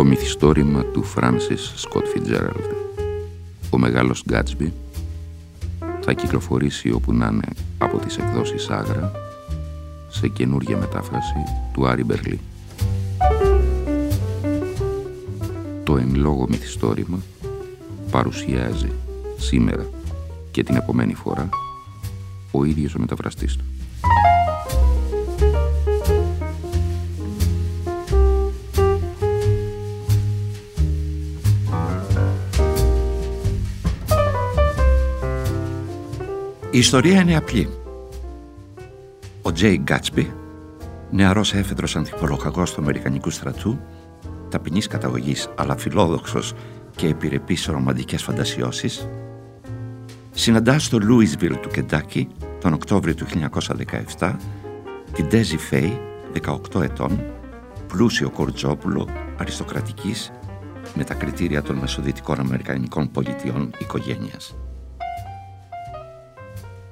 Το μυθιστόρημα του Φράνσις Σκοτ Φιτζέραλντ. Ο μεγάλος Γκάτσμπι θα κυκλοφορήσει όπου να είναι από τις εκδόσεις Άγρα σε καινούργια μετάφραση του Άρη Μπερλί. Το εν λόγω μυθιστόρημα παρουσιάζει σήμερα και την επομένη φορά ο ίδιος ο μεταφραστής του. Η ιστορία είναι απλή. Ο Τζέι Γκάτσμπι, νεαρός έφεδρος ανθιπολογαγός του Αμερικανικού στρατού, ταπεινής καταγωγής αλλά φιλόδοξος και επιρρεπής σε ρομαντικές φαντασιώσεις, συναντά στο Λούισβιλ του Κεντάκι τον Οκτώβριο του 1917 την Ντέζι Φέι, 18 ετών, πλούσιο κορτζόπουλο αριστοκρατικής με τα κριτήρια των μεσοδυτικών Αμερικανικών πολιτιών οικογένειας.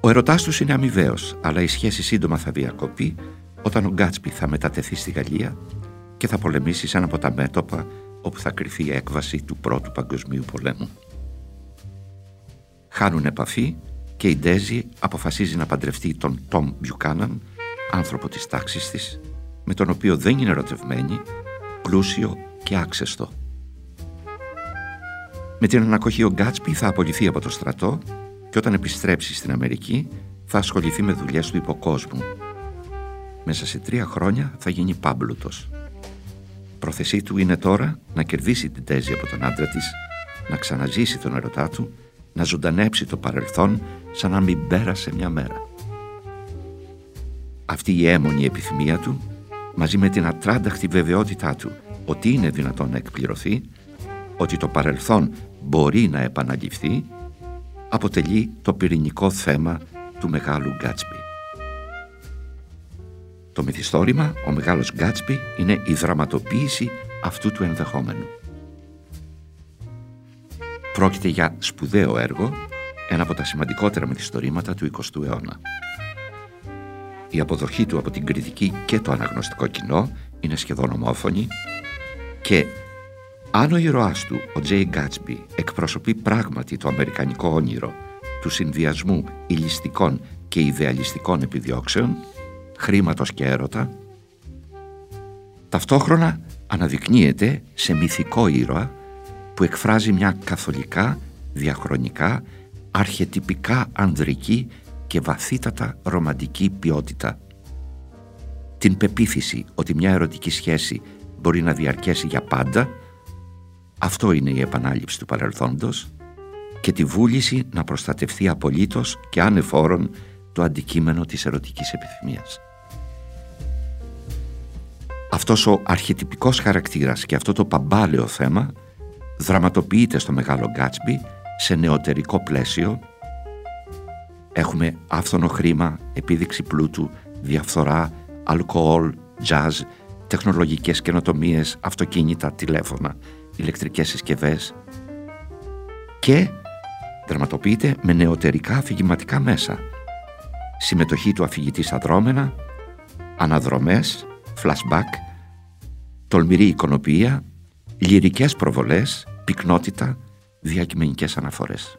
Ο ερωτάς τους είναι αμοιβαίος, αλλά η σχέση σύντομα θα διακοπεί όταν ο Γκάτσπι θα μετατεθεί στη Γαλλία και θα πολεμήσει σε ένα από τα μέτωπα όπου θα κρυφεί η έκβαση του Πρώτου Παγκοσμίου Πολέμου. Χάνουν επαφή και η Ντέζη αποφασίζει να παντρευτεί τον Τόμ Μπιουκάναν, άνθρωπο της τάξης της, με τον οποίο δεν είναι ερωτευμένη, πλούσιο και άξεστο. Με την ανακοχή ο Γκάτσπι θα απολυθεί από το στρατό και όταν επιστρέψει στην Αμερική θα ασχοληθεί με δουλειές του υποκόσμου. Μέσα σε τρία χρόνια θα γίνει πάμπλουτος. Πρόθεσή του είναι τώρα να κερδίσει την τέζη από τον άντρα της, να ξαναζήσει τον ερωτά του, να ζωντανέψει το παρελθόν σαν να μην πέρασε μια μέρα. Αυτή η έμονη επιθυμία του, μαζί με την ατράνταχτη βεβαιότητά του ότι είναι δυνατόν να εκπληρωθεί, ότι το παρελθόν μπορεί να επαναληφθεί, αποτελεί το πυρηνικό θέμα του μεγάλου Γκάτσπι. Το μυθιστόρημα «Ο Μεγάλος Γκάτσπι» είναι η δραματοποίηση αυτού του ενδεχόμενου. Πρόκειται για σπουδαίο έργο, ένα από τα σημαντικότερα μυθιστορήματα του 20ου αιώνα. Η αποδοχή του από την κριτική και το αναγνωστικό κοινό είναι σχεδόν ομόφωνη και αν ο ήρωάς του, ο Τζέι Γκάτσμπι, εκπροσωπεί πράγματι το αμερικανικό όνειρο του συνδυασμού ηλιστικών και ιδεαλιστικών επιδιώξεων, χρήματος και έρωτα, ταυτόχρονα αναδεικνύεται σε μυθικό ήρωα που εκφράζει μια καθολικά, διαχρονικά, αρχετυπικά ανδρική και βαθύτατα ρομαντική ποιότητα. Την πεποίθηση ότι μια ερωτική σχέση μπορεί να διαρκέσει για πάντα αυτό είναι η επανάληψη του παρελθόντος και τη βούληση να προστατευτεί απολύτως και ανεφόρον το αντικείμενο της ερωτικής επιθυμίας. Αυτός ο αρχιτυπικός χαρακτήρας και αυτό το παμπάλαιο θέμα δραματοποιείται στο Μεγάλο Γκάτσμπι σε νεωτερικό πλαίσιο. Έχουμε άφθονο χρήμα, επίδειξη πλούτου, διαφθορά, αλκοόλ, τζαζ, τεχνολογικές καινοτομίες, αυτοκίνητα, τηλέφωνα, ηλεκτρικές συσκευές και δραματοποιείται με νεωτερικά αφηγηματικά μέσα. Συμμετοχή του αφηγητή στα δρόμενα, αναδρομές, flashback, τολμηρή εικονοποιία, λυρικές προβολές, πυκνότητα, διακειμενικές αναφορές.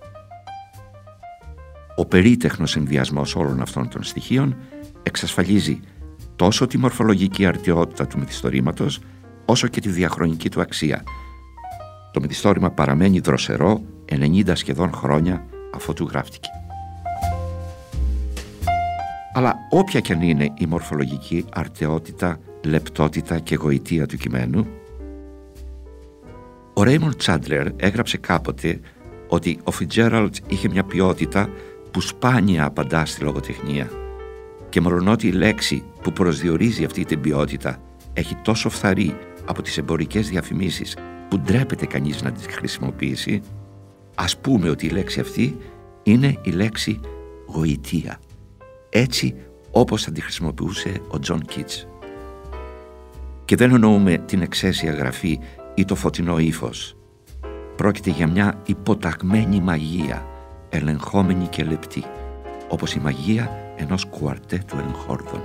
Ο περίτεχνος συνδυασμός όλων αυτών των στοιχείων εξασφαλίζει τόσο τη μορφολογική αρτιότητα του μυθιστορήματος, όσο και τη διαχρονική του αξία. Το μυθιστόρημα παραμένει δροσερό 90 σχεδόν χρόνια αφού του γράφτηκε. Αλλά όποια και αν είναι η μορφολογική αρτεότητα, λεπτότητα και γοητεία του κειμένου, ο Ρέιμον Τσάντλερ έγραψε κάποτε ότι ο Φιτζέραλτ είχε μια ποιότητα που σπάνια απαντά στη λογοτεχνία και μολονότι η λέξη που προσδιορίζει αυτή την ποιότητα έχει τόσο φθαρή από τις εμπορικές διαφημίσεις που ντρέπεται κανείς να τις χρησιμοποιήσει, ας πούμε ότι η λέξη αυτή είναι η λέξη γοητεία. Έτσι όπως θα τη χρησιμοποιούσε ο Τζον Κίτς. Και δεν εννοούμε την εξαίσια γραφή ή το φωτεινό ύφος. Πρόκειται για μια υποταγμένη μαγεία, ελεγχόμενη και λεπτή, όπως η μαγεία ενός κουαρτέτου εγχόρδων.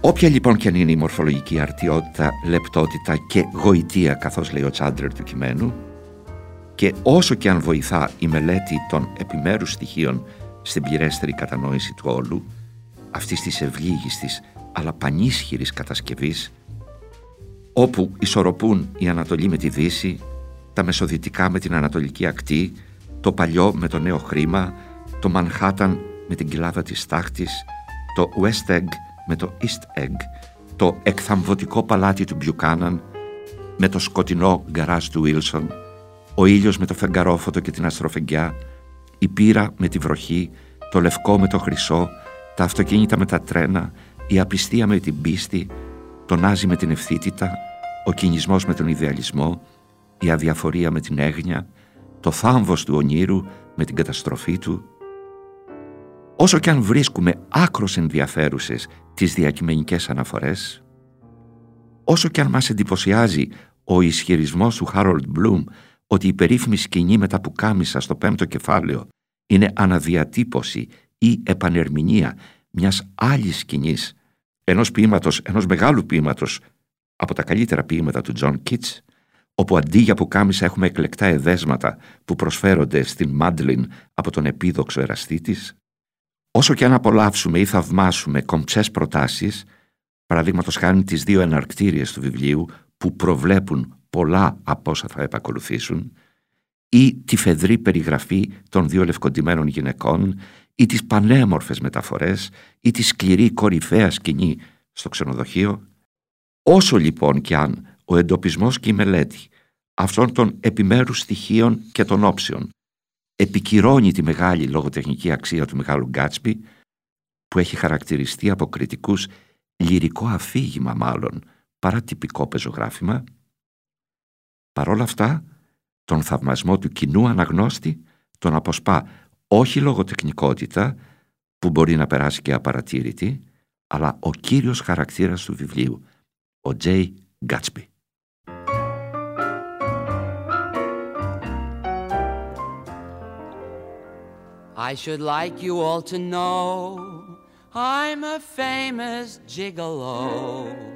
Όποια λοιπόν και αν είναι η μορφολογική αρτιότητα, λεπτότητα και γοητεία καθώς λέει ο Τσάντρερ του κειμένου και όσο και αν βοηθά η μελέτη των επιμέρους στοιχείων στην πληρέστερη κατανόηση του όλου, αυτής της ευλίγιστης αλλά πανίσχυρης κατασκευής, όπου ισορροπούν η Ανατολή με τη Δύση, τα Μεσοδυτικά με την Ανατολική Ακτή, το παλιό με το νέο χρήμα, το Μανχάταν με την κοιλάδα της τάχτης, το West Egg με το East Egg, το εκθαμβωτικό παλάτι του Μπιουκάναν με το σκοτεινό γκαράζ του Βίλσον, ο ήλιος με το φεγγαρόφωτο και την αστροφεγγιά, η πύρα με τη βροχή, το λευκό με το χρυσό, τα αυτοκίνητα με τα τρένα, η απιστία με την πίστη, το νάζι με την ευθύτητα, ο κινησμός με τον ιδεαλισμό, η αδιαφορία με την έγνοια, το θάμβος του ονείρου με την καταστροφή του. Όσο και αν βρίσκουμε άκρως ενδιαφέρουσες τις διακειμενικές αναφορές, όσο και αν μας εντυπωσιάζει ο ισχυρισμός του Χάρολντ Μπλουμ ότι η περίφημη σκηνή με τα πουκάμισα στο πέμπτο κεφάλαιο είναι αναδιατύπωση ή επανερμηνία μιας άλλης σκηνής, ενός ποιήματος, ενός μεγάλου ποιήματος από τα καλύτερα ποιήματα του Τζον Κίτς, όπου αντί για πουκάμισα έχουμε εκλεκτά εδέσματα που προσφέρονται στην Μάντλιν από τον επίδοξο εραστή της, όσο και αν απολαύσουμε ή θαυμάσουμε κομψές προτάσεις, παραδείγματος χάνει τις δύο εναρκτήριες του βιβλίου που προβλέπουν πολλά από όσα θα επακολουθήσουν ή τη φεδρή περιγραφή των δύο λευκοντημένων γυναικών ή τις πανέμορφες μεταφορές ή τη σκληρή κορυφαία σκηνή στο ξενοδοχείο. Όσο λοιπόν κι αν ο εντοπισμός και η μελέτη αυτών των επιμέρους στοιχείων και των όψεων επικυρώνει τη μεγάλη λογοτεχνική αξία του Μεγάλου Γκάτσπι που έχει χαρακτηριστεί από κριτικούς λυρικό αφήγημα μάλλον παρά τυπικό πεζογράφημα Παρόλα αυτά, τον θαυμασμό του κοινού αναγνώστη τον αποσπά όχι λογοτεχνικότητα που μπορεί να περάσει και απαρατήρητη, αλλά ο κύριος χαρακτήρας του βιβλίου, ο Τζέι Γκάτσπι. I should like you all to know I'm a famous gigolo.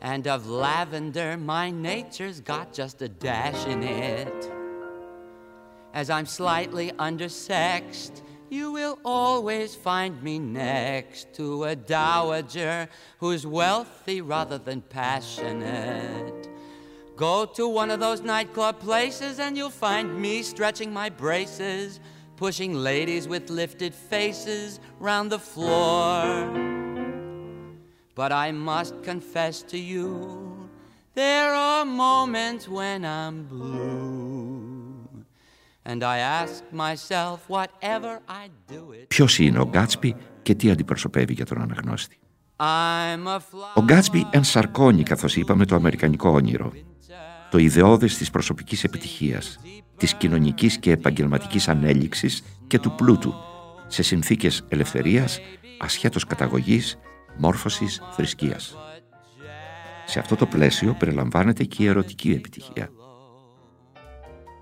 and of lavender my nature's got just a dash in it. As I'm slightly undersexed, you will always find me next to a dowager who's wealthy rather than passionate. Go to one of those nightclub places and you'll find me stretching my braces, pushing ladies with lifted faces round the floor. But I must confess to you, there are moments when I'm blue. Ποιος είναι ο Γκάτσπι και τι αντιπροσωπεύει για τον αναγνώστη; Ο Γκάτσπι ενσαρκώνει, καθώς είπαμε, το αμερικανικό όνειρο. Το ιδεώδες της προσωπικής επιτυχίας, της κοινωνικής και επαγγελματικής ανέλυξης και του πλούτου, σε συνθήκες ελευθερίας, ασχέτως καταγωγής μόρφωσης θρησκείας. Σε αυτό το πλαίσιο περιλαμβάνεται και η ερωτική επιτυχία.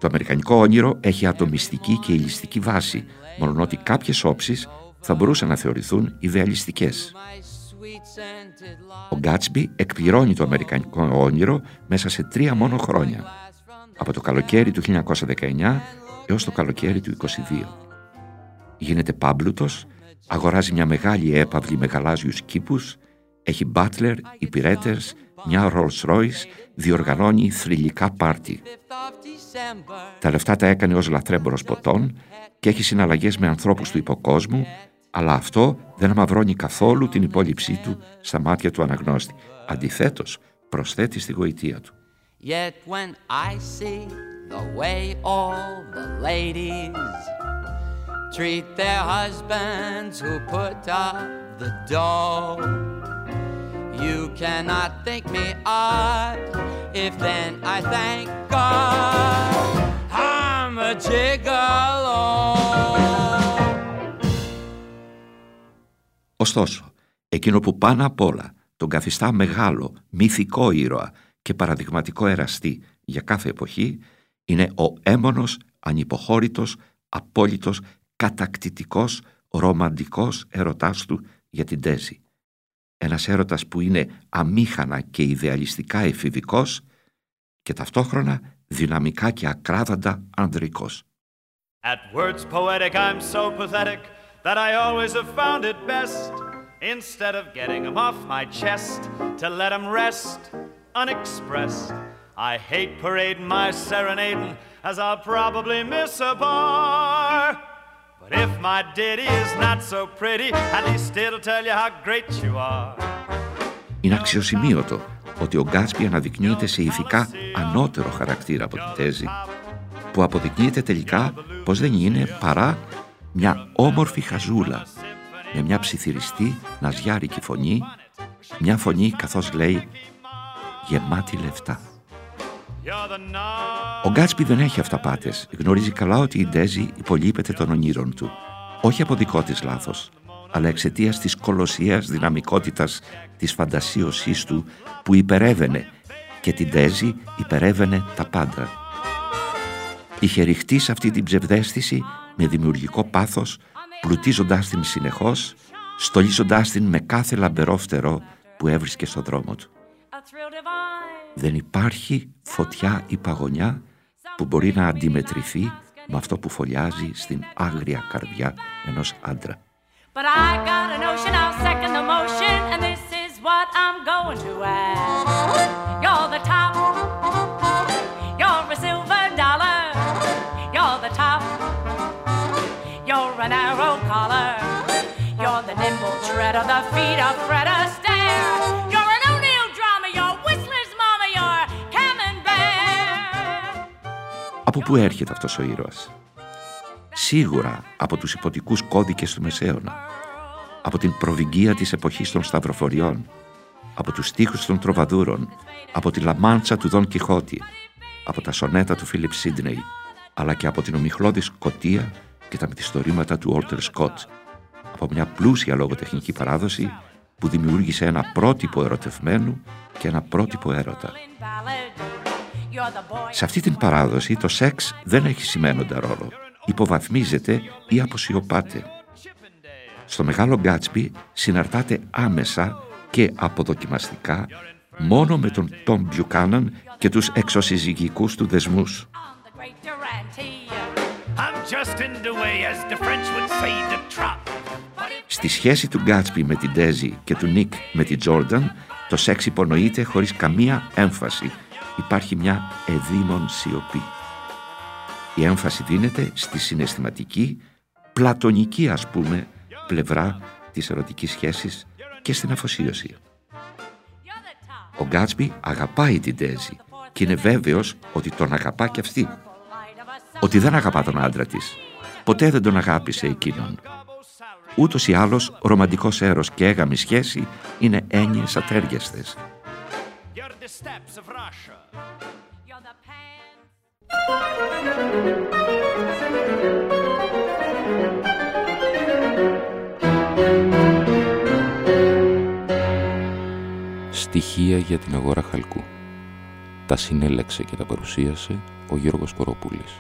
Το αμερικανικό όνειρο έχει ατομιστική και ηλιστική βάση, μόνο ότι κάποιες όψεις θα μπορούσαν να θεωρηθούν ιδεαλιστικές. Ο Γκάτσμπι εκπληρώνει το αμερικανικό όνειρο μέσα σε τρία μόνο χρόνια, από το καλοκαίρι του 1919 έως το καλοκαίρι του 1922. Γίνεται πάμπλουτος, αγοράζει μια μεγάλη έπαυλη με γαλάζιους κήπους, έχει μπάτλερ, υπηρέτες, μια Rolls Royce, διοργανώνει θρηλυκά πάρτι. Τα λεφτά τα έκανε ως λαθρέμπορος ποτών και έχει συναλλαγές με ανθρώπους του υποκόσμου, αλλά αυτό δεν αμαυρώνει καθόλου την υπόλοιψή του στα μάτια του αναγνώστη. Αντιθέτως, προσθέτει στη γοητεία του. Yet when I see the way all the ladies treat their husbands who put up the dough You cannot think me odd if then I thank God I'm a gigolo. Ωστόσο, εκείνο που πάνω απ' όλα τον καθιστά μεγάλο, μυθικό ήρωα και παραδειγματικό εραστή για κάθε εποχή είναι ο έμονος, ανυποχώρητος, απόλυτος, κατακτητικός, ρομαντικός ερωτάς του για την τέζη. Ένας έρωτας που είναι αμήχανα και ιδεαλιστικά εφηβικός και ταυτόχρονα δυναμικά και ακράδαντα ανδρικός. At words poetic I'm so pathetic that I always have found it best instead of getting them off my chest to let them rest unexpressed. I hate parading my serenading as I'll probably miss a bar. But if my ditty is not so pretty, at least it'll tell you how great you are. Είναι αξιοσημείωτο ότι ο Γκάτσπι αναδεικνύεται σε ηθικά ανώτερο χαρακτήρα από τη θέση, που αποδεικνύεται τελικά πως δεν είναι παρά μια όμορφη χαζούλα, με μια ψιθυριστή ναζιάρικη φωνή, μια φωνή καθώς λέει γεμάτη λεφτά. Ο Γκάτσπι δεν έχει αυταπάτες. Γνωρίζει καλά ότι η Ντέζη υπολείπεται των ονείρων του. Όχι από δικό της λάθος, αλλά εξαιτίας της κολοσσίας δυναμικότητας της φαντασίωσής του που υπερεύαινε και την Ντέζη υπερεύαινε τα πάντα. Είχε ρηχτεί σε αυτή την ψευδέστηση με δημιουργικό πάθος, πλουτίζοντάς την συνεχώς, στολίζοντάς την με κάθε λαμπερό φτερό που έβρισκε στο δρόμο του. Δεν υπάρχει φωτιά ή παγωνιά που μπορεί να αντιμετρηθεί με αυτό που φωλιάζει στην άγρια καρδιά ενός άντρα. But I got a notion, I'll second the motion, and this is what I'm going to add. You're the top, you're a silver dollar, you're the top, you're an arrow collar, you're the nimble tread of the feet of Fred Astaire. Από πού έρχεται αυτός ο ήρωας; Σίγουρα από τους υποτικούς κώδικες του Μεσαίωνα. Από την προβυγγία της εποχής των Σταυροφοριών. Από τους στίχους των Τροβαδούρων. Από τη λαμάντσα του Δον Κιχώτη. Από τα σονέτα του Φίλιπ Σίντνεϊ. Αλλά και από την ομιχλώδη σκοτία και τα μυθιστορήματα του Όλτερ Σκότ. Από μια πλούσια λογοτεχνική παράδοση που δημιούργησε ένα πρότυπο ερωτευμένου και ένα πρότυπο έρωτα. Σε αυτή την παράδοση το σεξ δεν έχει σημαίνοντα ρόλο. Υποβαθμίζεται ή αποσιωπάται. Στο Μεγάλο Γκάτσπι συναρτάται άμεσα και αποδοκιμαστικά μόνο με τον Τόμ Μπιουκάναν και τους εξωσυζυγικούς του δεσμούς. Στη σχέση του Γκάτσπι με την Ντέζι και του Νίκ με την Τζόρνταν, το σεξ υπονοείται χωρίς καμία έμφαση υπάρχει μια εδήμων σιωπή. Η έμφαση δίνεται στη συναισθηματική, πλατωνική ας πούμε, πλευρά της ερωτικής σχέσης και στην αφοσίωση. Ο Γκάτσμπι αγαπάει την Τέζη και είναι βέβαιος ότι τον αγαπά και αυτή. Ότι δεν αγαπά τον άντρα της. Ποτέ δεν τον αγάπησε εκείνον. Ούτως ή άλλως, ο ρομαντικός έρος και έγαμη σχέση είναι έννοιες ατέριαστες. Στοιχεία για την αγορά χαλκού. Τα συνέλεξε και τα παρουσίασε ο Γιώργος Κοροπούλης.